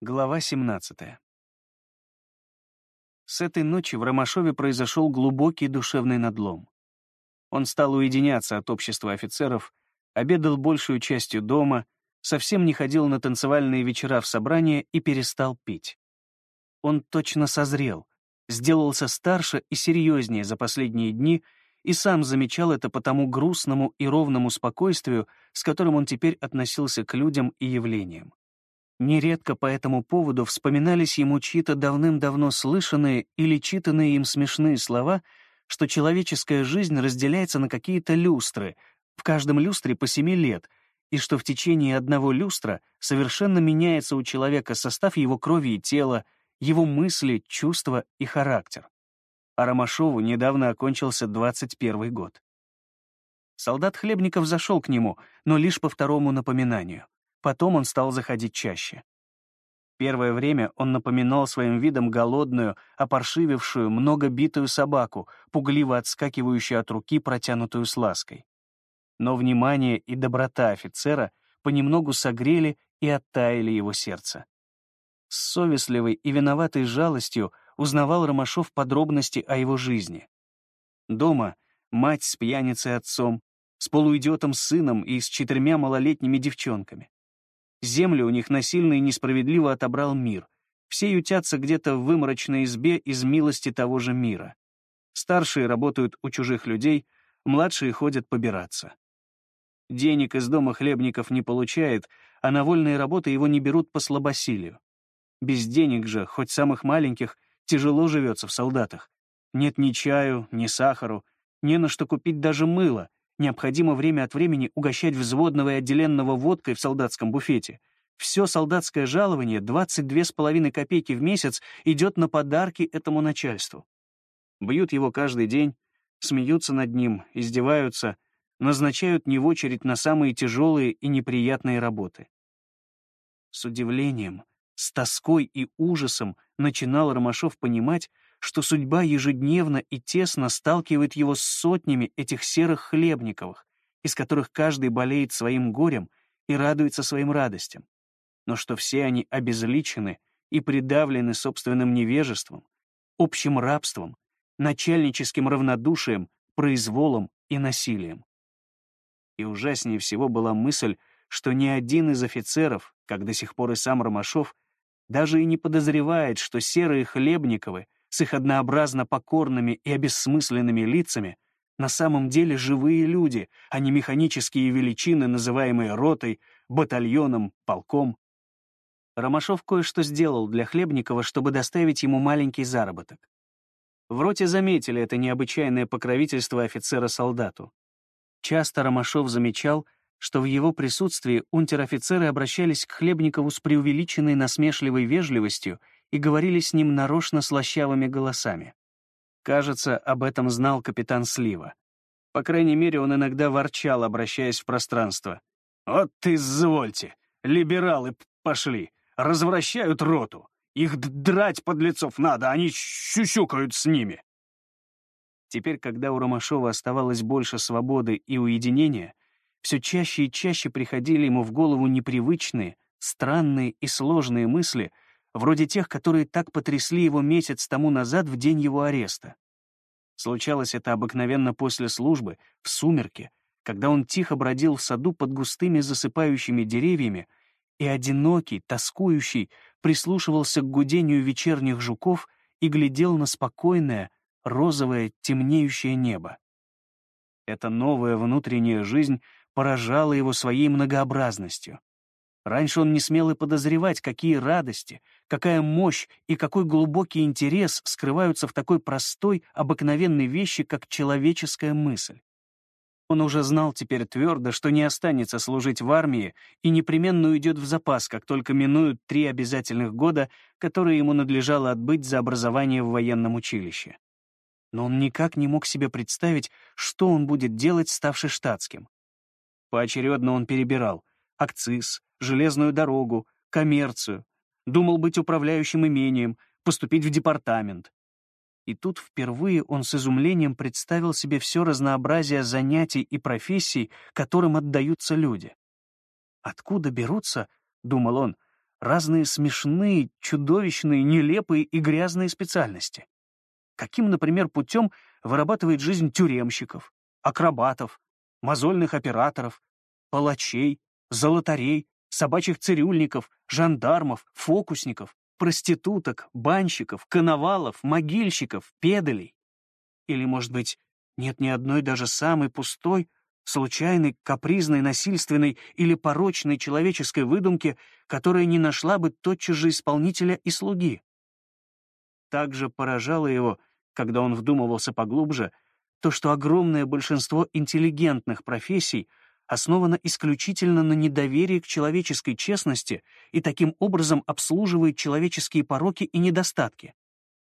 Глава 17. С этой ночи в Ромашове произошел глубокий душевный надлом. Он стал уединяться от общества офицеров, обедал большую частью дома, совсем не ходил на танцевальные вечера в собрания и перестал пить. Он точно созрел, сделался старше и серьезнее за последние дни и сам замечал это по тому грустному и ровному спокойствию, с которым он теперь относился к людям и явлениям. Нередко по этому поводу вспоминались ему чьи-то давным-давно слышанные или читанные им смешные слова, что человеческая жизнь разделяется на какие-то люстры, в каждом люстре по семи лет, и что в течение одного люстра совершенно меняется у человека состав его крови и тела, его мысли, чувства и характер. А Ромашову недавно окончился 21 год. Солдат Хлебников зашел к нему, но лишь по второму напоминанию. Потом он стал заходить чаще. Первое время он напоминал своим видом голодную, опоршивившую, много битую собаку, пугливо отскакивающую от руки, протянутую с лаской. Но внимание и доброта офицера понемногу согрели и оттаяли его сердце. С совестливой и виноватой жалостью узнавал Ромашов подробности о его жизни. Дома мать с пьяницей отцом, с полуидиотом сыном и с четырьмя малолетними девчонками. Землю у них насильно и несправедливо отобрал мир. Все ютятся где-то в выморочной избе из милости того же мира. Старшие работают у чужих людей, младшие ходят побираться. Денег из дома хлебников не получает, а на вольные работы его не берут по слабосилию. Без денег же, хоть самых маленьких, тяжело живется в солдатах. Нет ни чаю, ни сахару, не на что купить даже мыло, Необходимо время от времени угощать взводного и отделенного водкой в солдатском буфете. Все солдатское жалование, 22,5 копейки в месяц, идет на подарки этому начальству. Бьют его каждый день, смеются над ним, издеваются, назначают не в очередь на самые тяжелые и неприятные работы. С удивлением, с тоской и ужасом начинал Ромашов понимать, что судьба ежедневно и тесно сталкивает его с сотнями этих серых хлебниковых, из которых каждый болеет своим горем и радуется своим радостям, но что все они обезличены и придавлены собственным невежеством, общим рабством, начальническим равнодушием, произволом и насилием. И ужаснее всего была мысль, что ни один из офицеров, как до сих пор и сам Ромашов, даже и не подозревает, что серые Хлебниковы — с их однообразно покорными и обессмысленными лицами, на самом деле живые люди, а не механические величины, называемые ротой, батальоном, полком. Ромашов кое-что сделал для Хлебникова, чтобы доставить ему маленький заработок. В роте заметили это необычайное покровительство офицера солдату. Часто Ромашов замечал, что в его присутствии унтер-офицеры обращались к Хлебникову с преувеличенной насмешливой вежливостью и говорили с ним нарочно слащавыми голосами. Кажется, об этом знал капитан Слива. По крайней мере, он иногда ворчал, обращаясь в пространство. «Вот ты, извольте! Либералы пошли! Развращают роту! Их драть под лицов надо, они щущукают с ними!» Теперь, когда у Ромашова оставалось больше свободы и уединения, все чаще и чаще приходили ему в голову непривычные, странные и сложные мысли — вроде тех, которые так потрясли его месяц тому назад в день его ареста. Случалось это обыкновенно после службы, в сумерке, когда он тихо бродил в саду под густыми засыпающими деревьями и одинокий, тоскующий, прислушивался к гудению вечерних жуков и глядел на спокойное, розовое, темнеющее небо. Эта новая внутренняя жизнь поражала его своей многообразностью. Раньше он не смел и подозревать, какие радости, какая мощь и какой глубокий интерес скрываются в такой простой, обыкновенной вещи, как человеческая мысль. Он уже знал теперь твердо, что не останется служить в армии и непременно уйдет в запас, как только минуют три обязательных года, которые ему надлежало отбыть за образование в военном училище. Но он никак не мог себе представить, что он будет делать, ставший штатским. Поочередно он перебирал акциз, железную дорогу, коммерцию, думал быть управляющим имением, поступить в департамент. И тут впервые он с изумлением представил себе все разнообразие занятий и профессий, которым отдаются люди. Откуда берутся, — думал он, разные смешные, чудовищные, нелепые и грязные специальности. Каким, например, путем вырабатывает жизнь тюремщиков, акробатов, мозольных операторов, палачей, золотарей, собачьих цирюльников, жандармов, фокусников, проституток, банщиков, коновалов, могильщиков, педалей. Или, может быть, нет ни одной даже самой пустой, случайной, капризной, насильственной или порочной человеческой выдумки, которая не нашла бы тотчас же исполнителя и слуги. Также поражало его, когда он вдумывался поглубже, то, что огромное большинство интеллигентных профессий основано исключительно на недоверии к человеческой честности и таким образом обслуживает человеческие пороки и недостатки.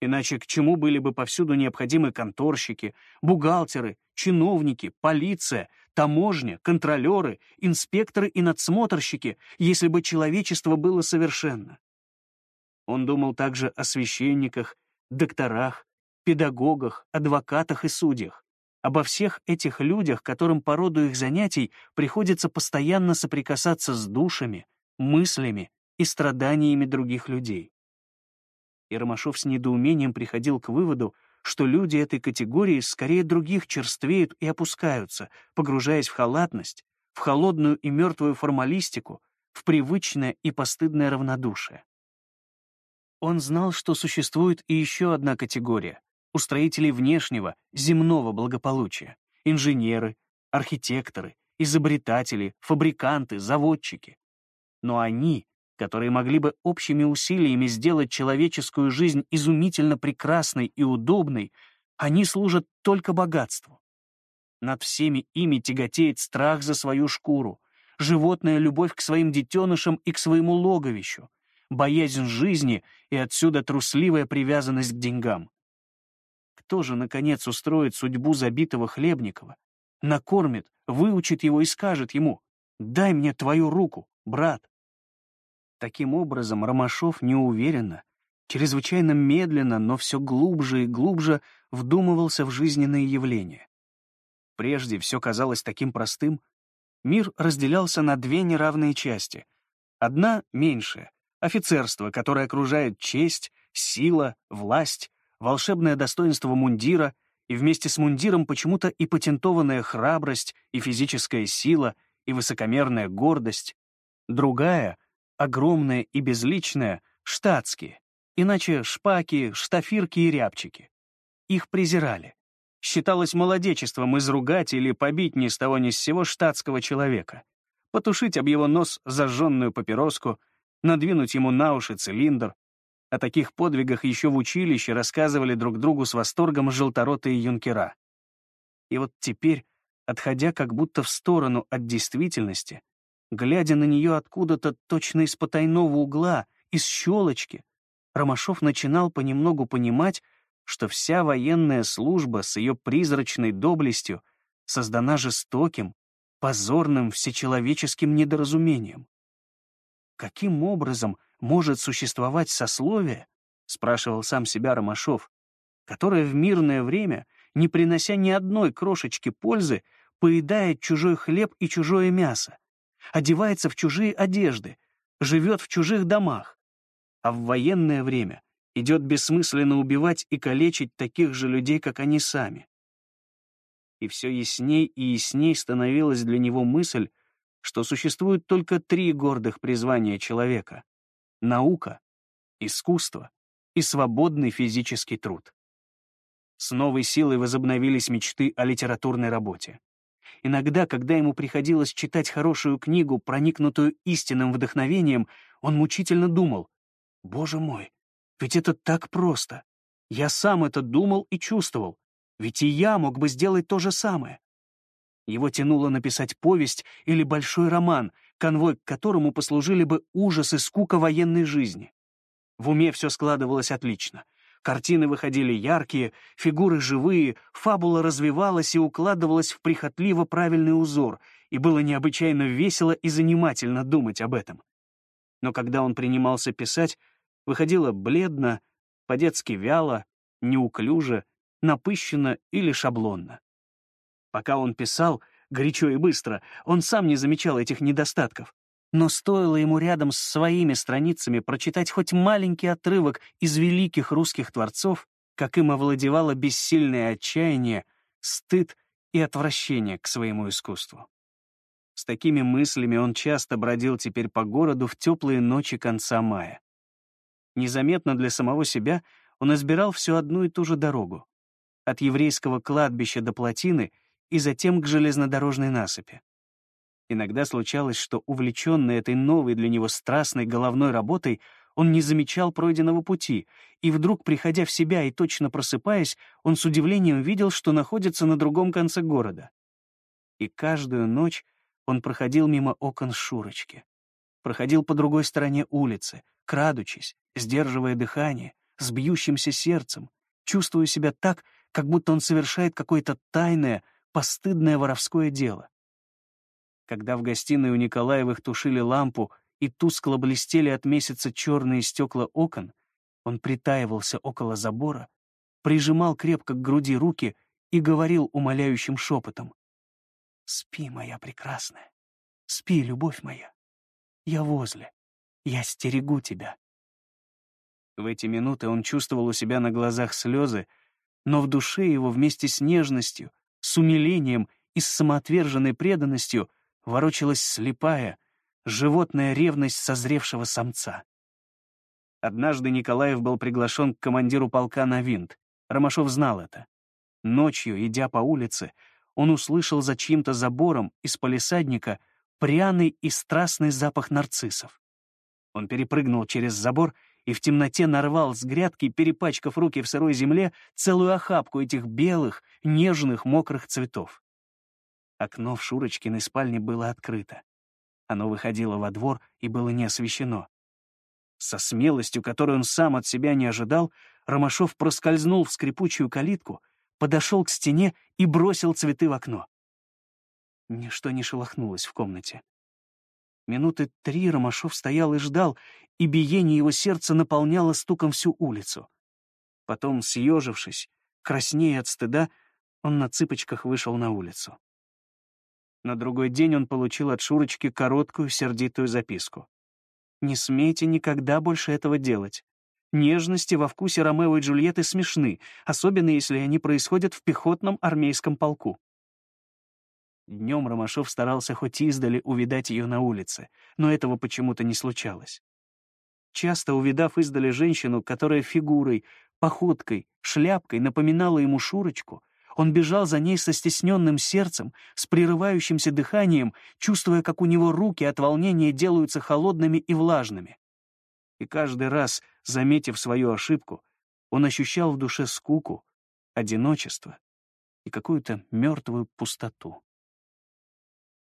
Иначе к чему были бы повсюду необходимы конторщики, бухгалтеры, чиновники, полиция, таможня, контролеры, инспекторы и надсмотрщики, если бы человечество было совершенно? Он думал также о священниках, докторах, педагогах, адвокатах и судьях, обо всех этих людях, которым по роду их занятий приходится постоянно соприкасаться с душами, мыслями и страданиями других людей. И Ромашов с недоумением приходил к выводу, что люди этой категории скорее других черствеют и опускаются, погружаясь в халатность, в холодную и мертвую формалистику, в привычное и постыдное равнодушие. Он знал, что существует и еще одна категория — устроителей внешнего, земного благополучия, инженеры, архитекторы, изобретатели, фабриканты, заводчики. Но они которые могли бы общими усилиями сделать человеческую жизнь изумительно прекрасной и удобной, они служат только богатству. Над всеми ими тяготеет страх за свою шкуру, животная любовь к своим детенышам и к своему логовищу, боязнь жизни и отсюда трусливая привязанность к деньгам. Кто же, наконец, устроит судьбу забитого Хлебникова, накормит, выучит его и скажет ему «Дай мне твою руку, брат». Таким образом, Ромашов неуверенно, чрезвычайно медленно, но все глубже и глубже вдумывался в жизненные явления. Прежде все казалось таким простым. Мир разделялся на две неравные части. Одна — меньшая — офицерство, которое окружает честь, сила, власть, волшебное достоинство мундира и вместе с мундиром почему-то и патентованная храбрость, и физическая сила, и высокомерная гордость. Другая — огромное и безличное — штатские, иначе шпаки, штафирки и рябчики. Их презирали. Считалось молодечеством изругать или побить ни с того ни с сего штатского человека, потушить об его нос зажженную папироску, надвинуть ему на уши цилиндр. О таких подвигах еще в училище рассказывали друг другу с восторгом желторотые юнкера. И вот теперь, отходя как будто в сторону от действительности, Глядя на нее откуда-то точно из потайного угла, из щелочки, Ромашов начинал понемногу понимать, что вся военная служба с ее призрачной доблестью создана жестоким, позорным всечеловеческим недоразумением. Каким образом может существовать сословие, спрашивал сам себя Ромашов, которое в мирное время, не принося ни одной крошечки пользы, поедает чужой хлеб и чужое мясо, одевается в чужие одежды, живет в чужих домах, а в военное время идет бессмысленно убивать и калечить таких же людей, как они сами. И все ясней и ясней становилась для него мысль, что существует только три гордых призвания человека — наука, искусство и свободный физический труд. С новой силой возобновились мечты о литературной работе. Иногда, когда ему приходилось читать хорошую книгу, проникнутую истинным вдохновением, он мучительно думал, «Боже мой, ведь это так просто. Я сам это думал и чувствовал. Ведь и я мог бы сделать то же самое». Его тянуло написать повесть или большой роман, конвой к которому послужили бы ужас и скука военной жизни. В уме все складывалось отлично — Картины выходили яркие, фигуры живые, фабула развивалась и укладывалась в прихотливо правильный узор, и было необычайно весело и занимательно думать об этом. Но когда он принимался писать, выходило бледно, по-детски вяло, неуклюже, напыщенно или шаблонно. Пока он писал, горячо и быстро, он сам не замечал этих недостатков. Но стоило ему рядом с своими страницами прочитать хоть маленький отрывок из великих русских творцов, как им овладевало бессильное отчаяние, стыд и отвращение к своему искусству. С такими мыслями он часто бродил теперь по городу в теплые ночи конца мая. Незаметно для самого себя он избирал всю одну и ту же дорогу. От еврейского кладбища до плотины и затем к железнодорожной насыпи. Иногда случалось, что, увлеченный этой новой для него страстной головной работой, он не замечал пройденного пути, и вдруг, приходя в себя и точно просыпаясь, он с удивлением видел, что находится на другом конце города. И каждую ночь он проходил мимо окон Шурочки. Проходил по другой стороне улицы, крадучись, сдерживая дыхание, с бьющимся сердцем, чувствуя себя так, как будто он совершает какое-то тайное, постыдное воровское дело. Когда в гостиной у Николаевых тушили лампу и тускло блестели от месяца черные стекла окон, он притаивался около забора, прижимал крепко к груди руки и говорил умоляющим шепотом. «Спи, моя прекрасная, спи, любовь моя. Я возле, я стерегу тебя». В эти минуты он чувствовал у себя на глазах слезы, но в душе его вместе с нежностью, с умилением и с самоотверженной преданностью ворочалась слепая, животная ревность созревшего самца. Однажды Николаев был приглашен к командиру полка на винт. Ромашов знал это. Ночью, идя по улице, он услышал за чьим-то забором из палисадника пряный и страстный запах нарциссов. Он перепрыгнул через забор и в темноте нарвал с грядки, перепачкав руки в сырой земле, целую охапку этих белых, нежных, мокрых цветов. Окно в Шурочкиной спальне было открыто. Оно выходило во двор и было не освещено. Со смелостью, которую он сам от себя не ожидал, Ромашов проскользнул в скрипучую калитку, подошел к стене и бросил цветы в окно. Ничто не шелохнулось в комнате. Минуты три Ромашов стоял и ждал, и биение его сердца наполняло стуком всю улицу. Потом, съежившись, краснея от стыда, он на цыпочках вышел на улицу. На другой день он получил от Шурочки короткую, сердитую записку. «Не смейте никогда больше этого делать. Нежности во вкусе Ромео и Джульетты смешны, особенно если они происходят в пехотном армейском полку». Днем Ромашов старался хоть издали увидать ее на улице, но этого почему-то не случалось. Часто увидав издали женщину, которая фигурой, походкой, шляпкой напоминала ему Шурочку, он бежал за ней со стесненным сердцем, с прерывающимся дыханием, чувствуя, как у него руки от волнения делаются холодными и влажными. И каждый раз, заметив свою ошибку, он ощущал в душе скуку, одиночество и какую-то мертвую пустоту.